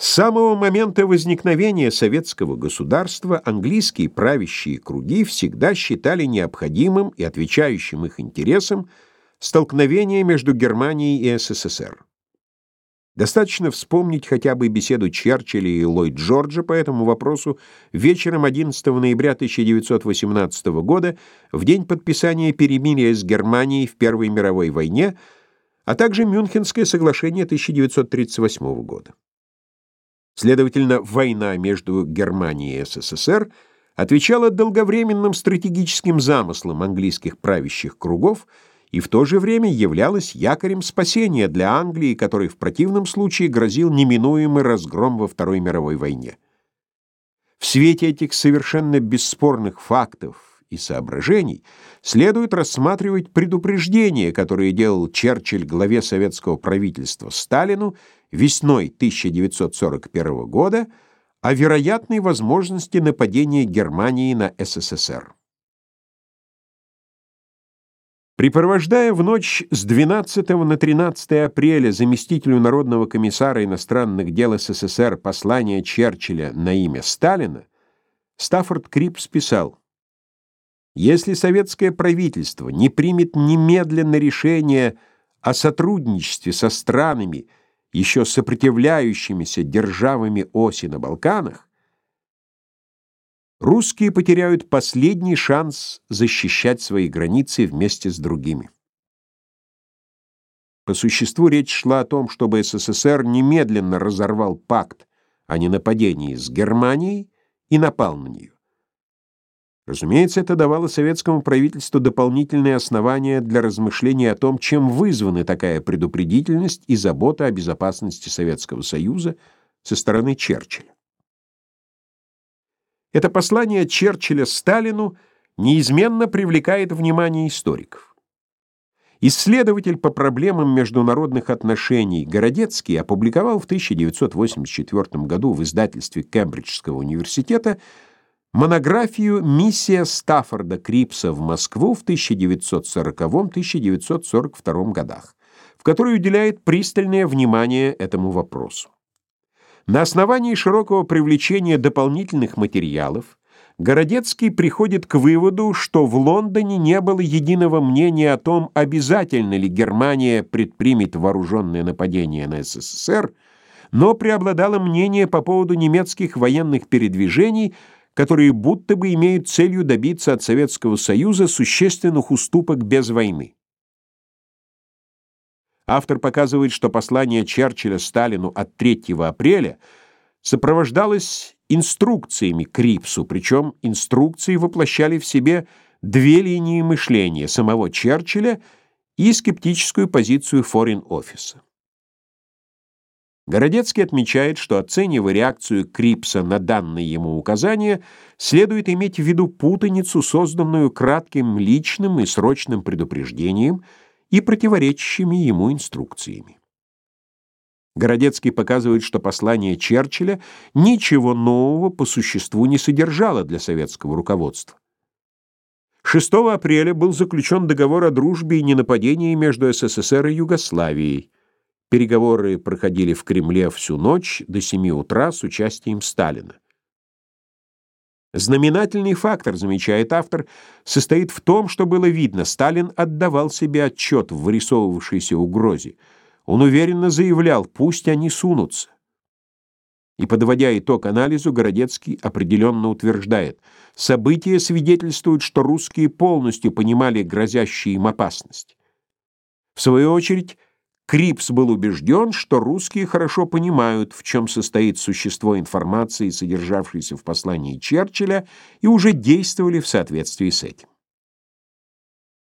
С самого момента возникновения советского государства английские правящие круги всегда считали необходимым и отвечающим их интересам столкновение между Германией и СССР. Достаточно вспомнить хотя бы беседу Черчилля и Ллойд Джорджа по этому вопросу вечером 11 ноября 1918 года, в день подписания перемирия с Германией в Первой мировой войне, а также Мюнхенское соглашение 1938 года. Следовательно, война между Германией и СССР отвечала долговременным стратегическим замыслам английских правящих кругов и в то же время являлась якорем спасения для Англии, который в противном случае грозил неминуемый разгром во Второй мировой войне. В свете этих совершенно бесспорных фактов и соображений следует рассматривать предупреждение, которое делал Черчилль главе советского правительства Сталину весной 1941 года о вероятной возможности нападения Германии на СССР. Припровождая в ночь с 12 на 13 апреля заместителю Народного комиссара иностранных дел СССР послание Черчилля на имя Сталина, Стаффорд Крипс писал «Если советское правительство не примет немедленно решение о сотрудничестве со странами, еще сопротивляющимися державами оси на Балканах, русские потеряют последний шанс защищать свои границы вместе с другими. По существу речь шла о том, чтобы СССР немедленно разорвал пакт о ненападении с Германией и напал на нее. Разумеется, это давало советскому правительству дополнительные основания для размышлений о том, чем вызваны такая предупредительность и забота о безопасности Советского Союза со стороны Черчилля. Это послание Черчилля Сталину неизменно привлекает внимание историков. Исследователь по проблемам международных отношений Городецкий опубликовал в 1984 году в издательстве Кембриджского университета монографию «Миссия Стаффорда Крипса в Москву в 1940-1942 годах», в которой уделяет пристальное внимание этому вопросу. На основании широкого привлечения дополнительных материалов Городецкий приходит к выводу, что в Лондоне не было единого мнения о том, обязательно ли Германия предпримет вооруженное нападение на СССР, но преобладало мнение по поводу немецких военных передвижений – которые будто бы имеют целью добиться от Советского Союза существенных уступок без войны. Автор показывает, что послание Черчилля Сталину от 3 апреля сопровождалось инструкциями к Рипсу, причем инструкции воплощали в себе две линии мышления самого Черчилля и скептическую позицию форин-офиса. Городецкий отмечает, что оценивая реакцию Крипса на данные ему указания, следует иметь в виду путаницу, созданную кратким личным и срочным предупреждением и противоречащими ему инструкциями. Городецкий показывает, что послание Черчилля ничего нового по существу не содержало для советского руководства. 6 апреля был заключен договор о дружбе и ненападении между СССР и Югославией. Переговоры проходили в Кремле всю ночь до 7 утра с участием Сталина. Знаменательный фактор, замечает автор, состоит в том, что было видно, Сталин отдавал себе отчет в вырисовывавшейся угрозе. Он уверенно заявлял, пусть они сунутся. И, подводя итог анализу, Городецкий определенно утверждает, события свидетельствуют, что русские полностью понимали грозящие им опасность. В свою очередь, Крипс был убежден, что русские хорошо понимают, в чем состоит существо информации, содержавшейся в послании Черчилля, и уже действовали в соответствии с этим.